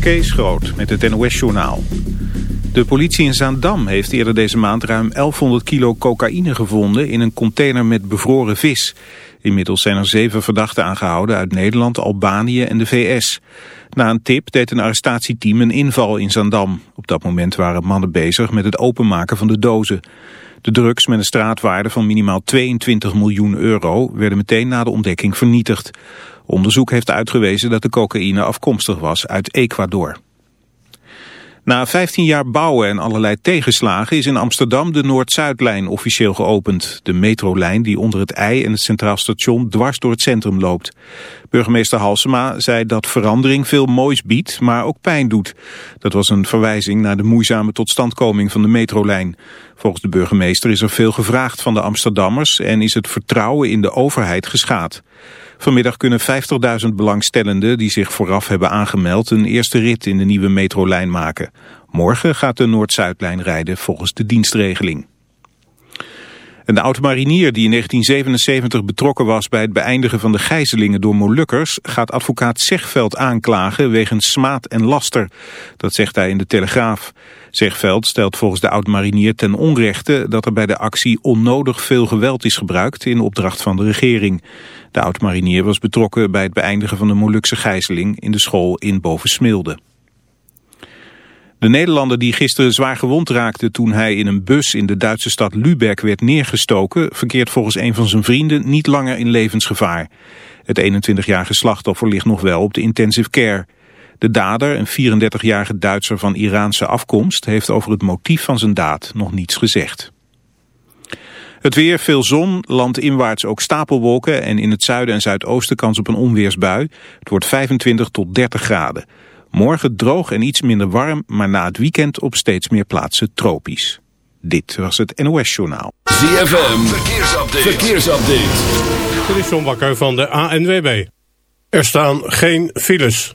Kees Groot met het NOS-journaal. De politie in Zaandam heeft eerder deze maand ruim 1100 kilo cocaïne gevonden in een container met bevroren vis. Inmiddels zijn er zeven verdachten aangehouden uit Nederland, Albanië en de VS. Na een tip deed een arrestatieteam een inval in Zaandam. Op dat moment waren mannen bezig met het openmaken van de dozen. De drugs met een straatwaarde van minimaal 22 miljoen euro werden meteen na de ontdekking vernietigd. Onderzoek heeft uitgewezen dat de cocaïne afkomstig was uit Ecuador. Na 15 jaar bouwen en allerlei tegenslagen is in Amsterdam de Noord-Zuidlijn officieel geopend. De metrolijn die onder het IJ en het Centraal Station dwars door het centrum loopt. Burgemeester Halsema zei dat verandering veel moois biedt, maar ook pijn doet. Dat was een verwijzing naar de moeizame totstandkoming van de metrolijn. Volgens de burgemeester is er veel gevraagd van de Amsterdammers en is het vertrouwen in de overheid geschaad. Vanmiddag kunnen 50.000 belangstellenden die zich vooraf hebben aangemeld een eerste rit in de nieuwe metrolijn maken. Morgen gaat de Noord-Zuidlijn rijden volgens de dienstregeling. Een oud-marinier die in 1977 betrokken was bij het beëindigen van de gijzelingen door Molukkers gaat advocaat Zegveld aanklagen wegens smaad en laster. Dat zegt hij in de Telegraaf. Zegveld stelt volgens de oud-marinier ten onrechte dat er bij de actie onnodig veel geweld is gebruikt in opdracht van de regering. De oud-marinier was betrokken bij het beëindigen van de Molukse gijzeling in de school in Bovensmilde. De Nederlander die gisteren zwaar gewond raakte toen hij in een bus in de Duitse stad Lübeck werd neergestoken, verkeert volgens een van zijn vrienden niet langer in levensgevaar. Het 21-jarige slachtoffer ligt nog wel op de intensive care. De dader, een 34-jarige Duitser van Iraanse afkomst, heeft over het motief van zijn daad nog niets gezegd. Het weer, veel zon, landinwaarts ook stapelwolken en in het zuiden en zuidoosten kans op een onweersbui. Het wordt 25 tot 30 graden. Morgen droog en iets minder warm, maar na het weekend op steeds meer plaatsen tropisch. Dit was het NOS Journaal. ZFM, verkeersupdate. verkeersupdate. Dit is John Bakker van de ANWB. Er staan geen files.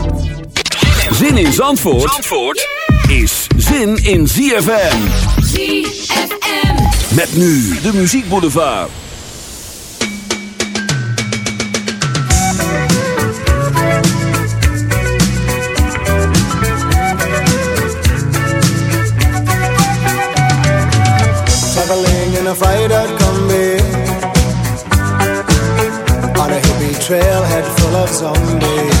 Zin in Zandvoort, Zandvoort is zin in ZFM. ZFM. Met nu de Muziek Boulevard. Traveling in a freighter combi On a hippie trailhead full of zombies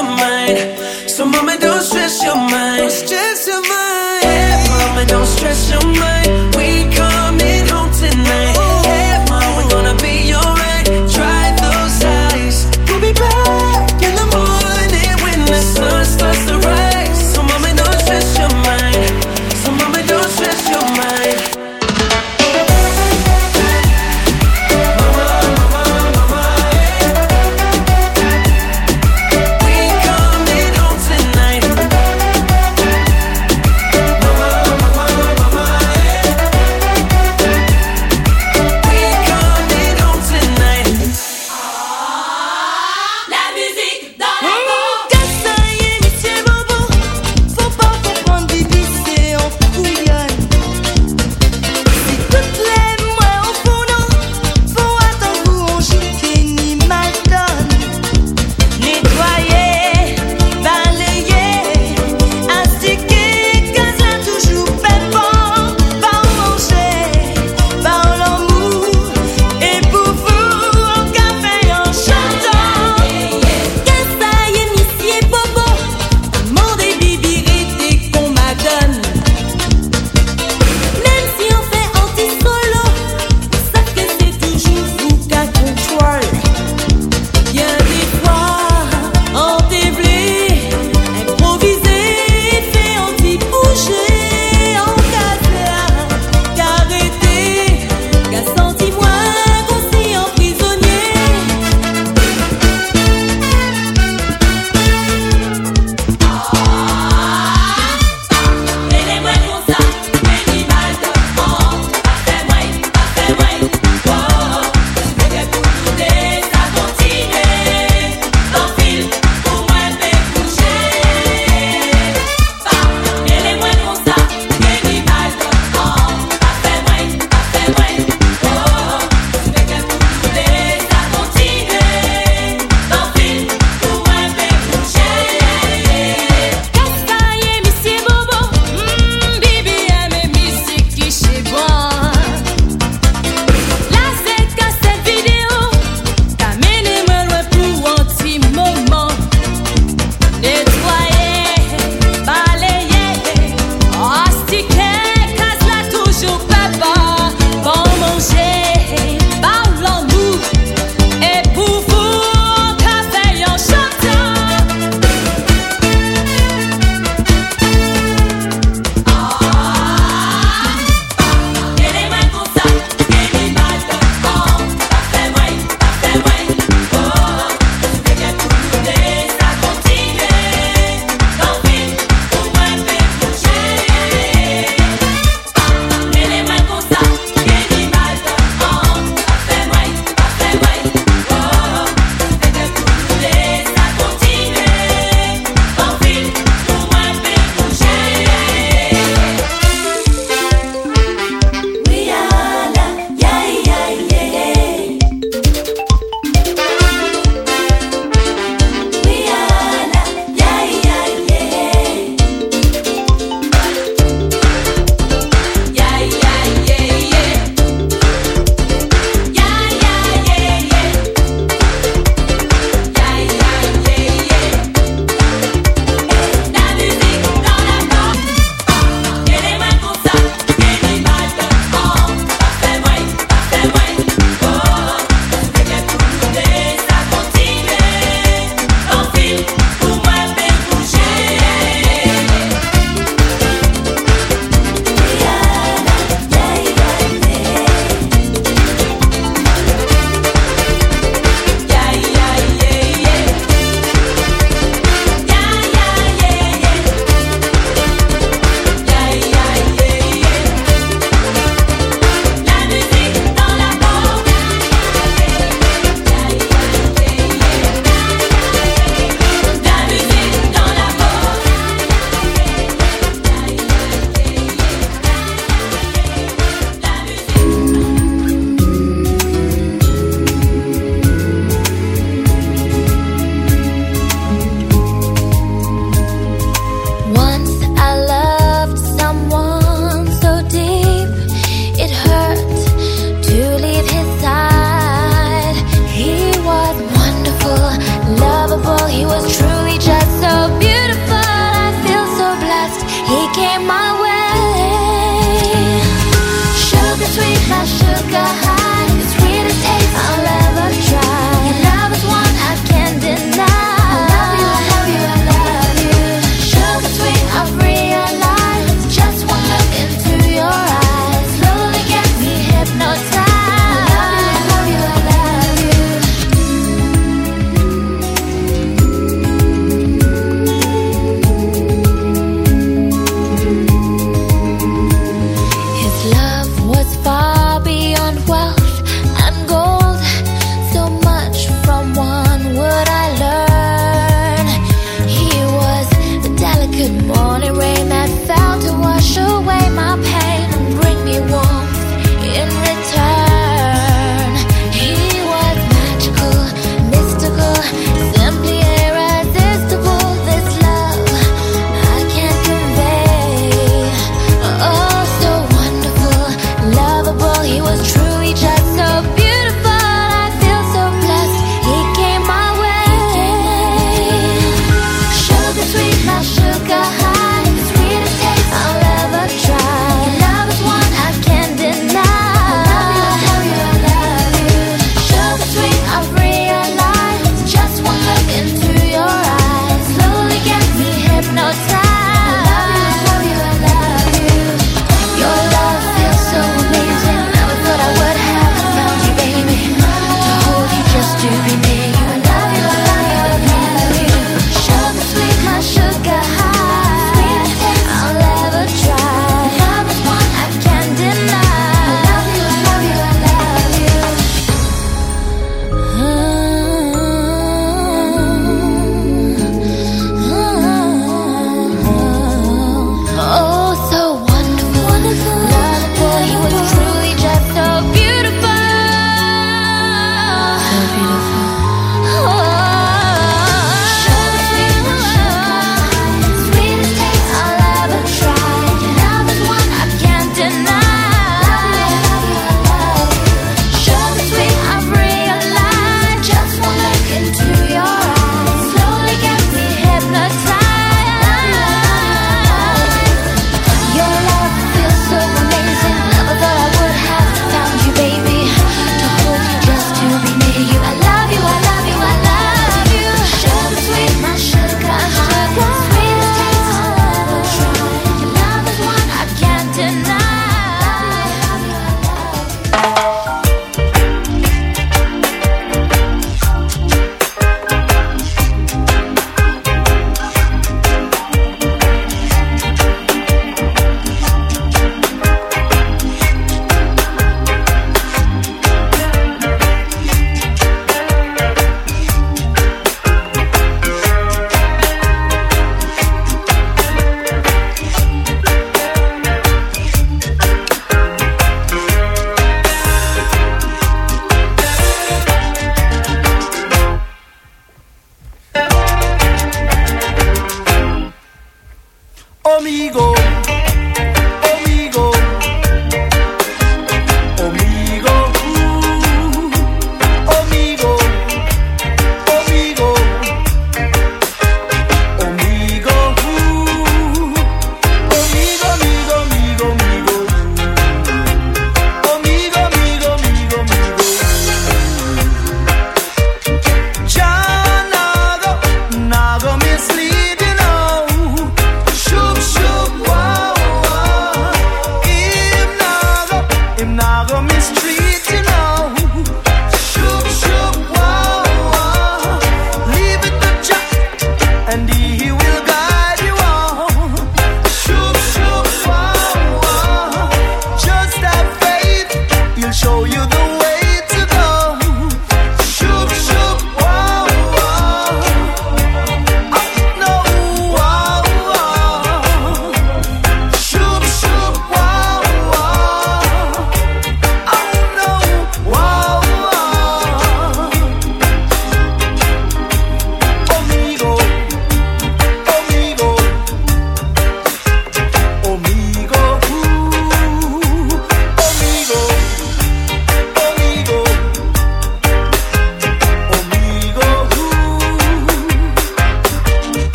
your mind.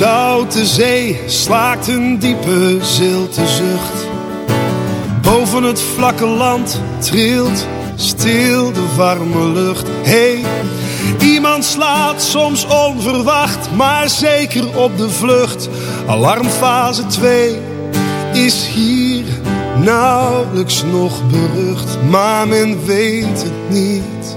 Zoute zee slaakt een diepe zilte zucht. Boven het vlakke land trilt stil de warme lucht. Hey, iemand slaat soms onverwacht, maar zeker op de vlucht. Alarmfase 2 is hier nauwelijks nog berucht, maar men weet het niet.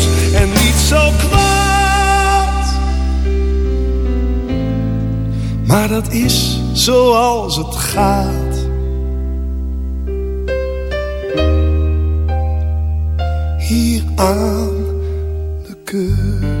en niet zo kwaad. Maar dat is zoals het gaat. Hier aan de kust.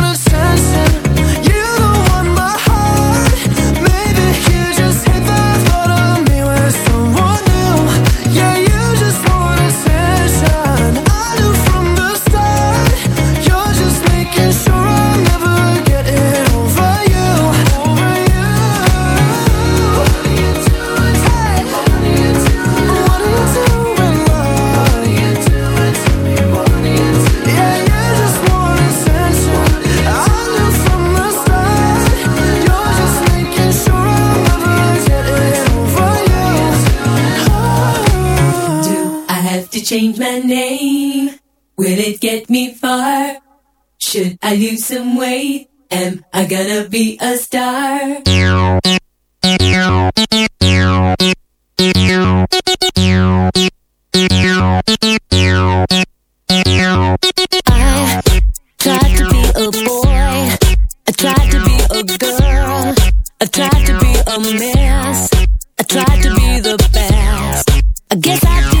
Change my name? Will it get me far? Should I lose some weight? Am I gonna be a star? I tried to be a boy. I tried to be a girl. I tried to be a mess. I tried to be the best. I guess I did.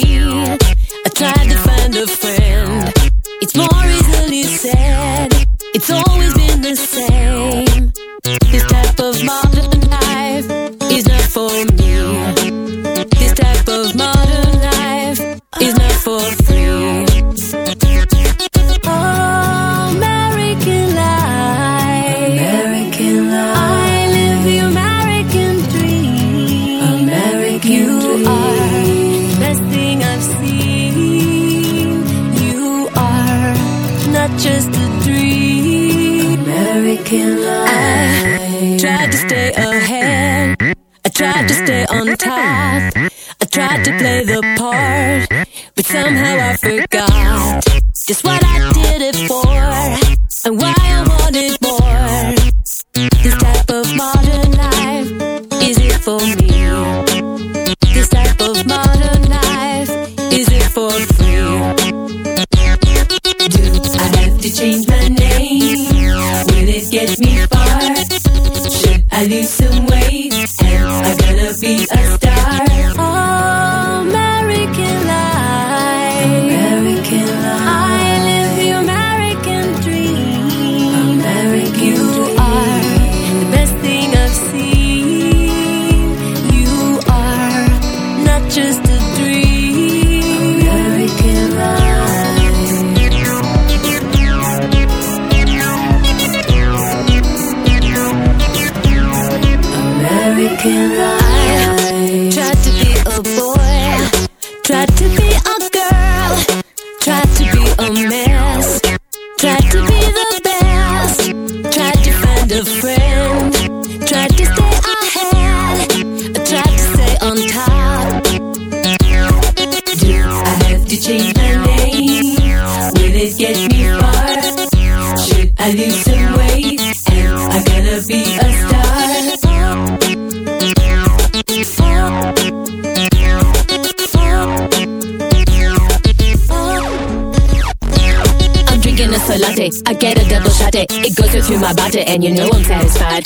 Tried to stay ahead, I tried to stay on top. Do I have to change my name? Will it get me far? Should I lose some weight? Am I gonna be a star? I'm drinking a soy latte. I get a double shot it. It goes right through my body, and you know I'm satisfied.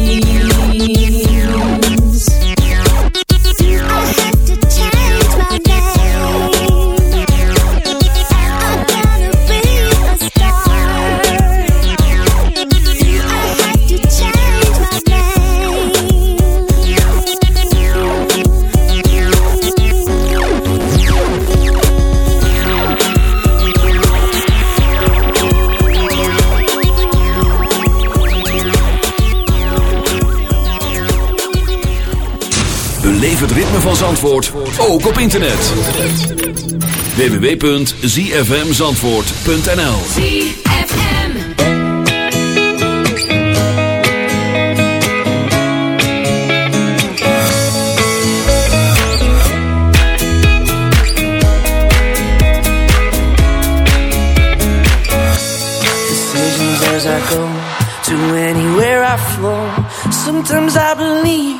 Zandvoort, ook op internet. www.zfmzandvoort.nl ZFM. decisions as I go to anywhere I flow. Sometimes I believe,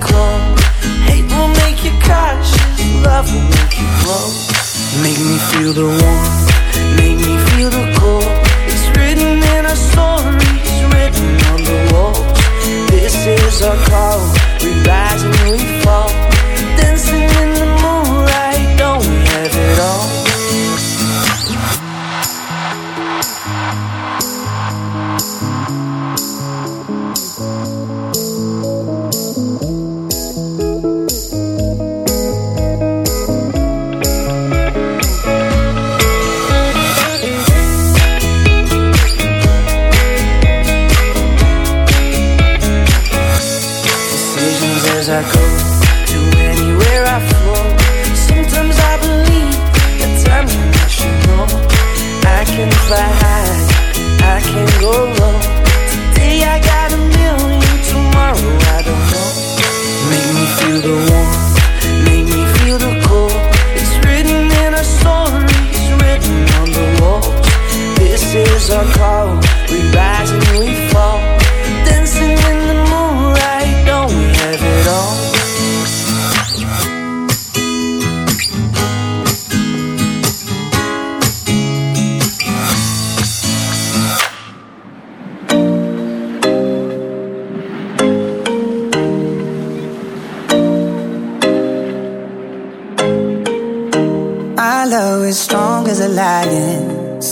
Clone. Hate will make you cautious, love will make you grow. Make me feel the warmth, make me feel the cold. It's written in our stories, written on the walls. This is our call, we rise and we fall. I can go low. Today I got a million, tomorrow I don't know. Make me feel the warmth, make me feel the cold. It's written in our stories, written on the walls. This is our call, we rise and we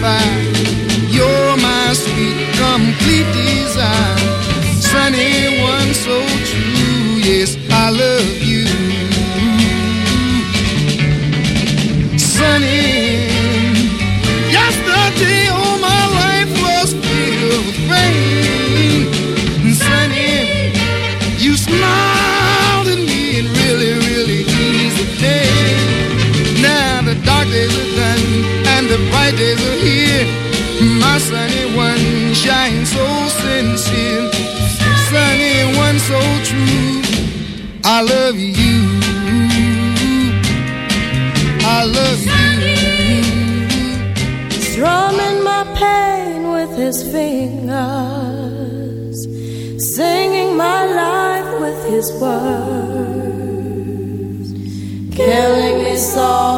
fire. One shines so sincere, sunny one so true. I love you. I love you. Strumming my pain with his fingers, singing my life with his words, killing me softly